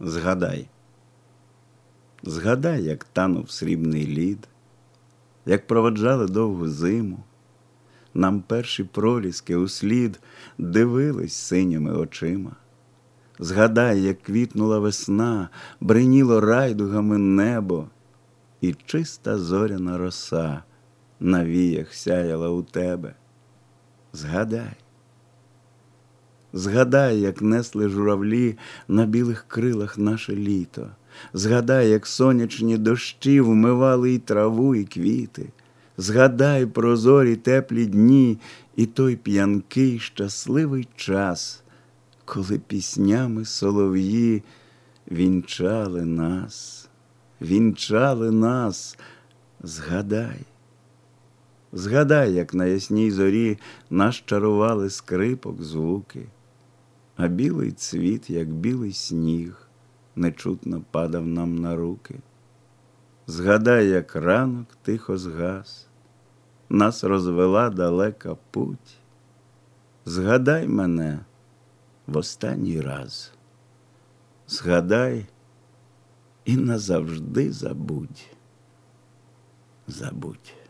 Згадай, згадай, як танув срібний лід, як проводжали довгу зиму, нам перші проліски услід дивились синіми очима. Згадай, як квітнула весна, бриніло райдугами небо, і чиста зоряна роса на віях сяяла у тебе. Згадай, згадай, як несли журавлі на білих крилах наше літо. Згадай, як сонячні дощі вмивали і траву, і квіти. Згадай прозорі теплі дні і той п'янкий щасливий час, коли піснями солов'ї вінчали нас, вінчали нас, згадай. Згадай, як на ясній зорі нас чарували скрипок звуки, а білий цвіт, як білий сніг, нечутно падав нам на руки. Згадай, як ранок тихо згас, нас розвела далека путь. Згадай мене в останній раз, згадай і назавжди забудь, забудь.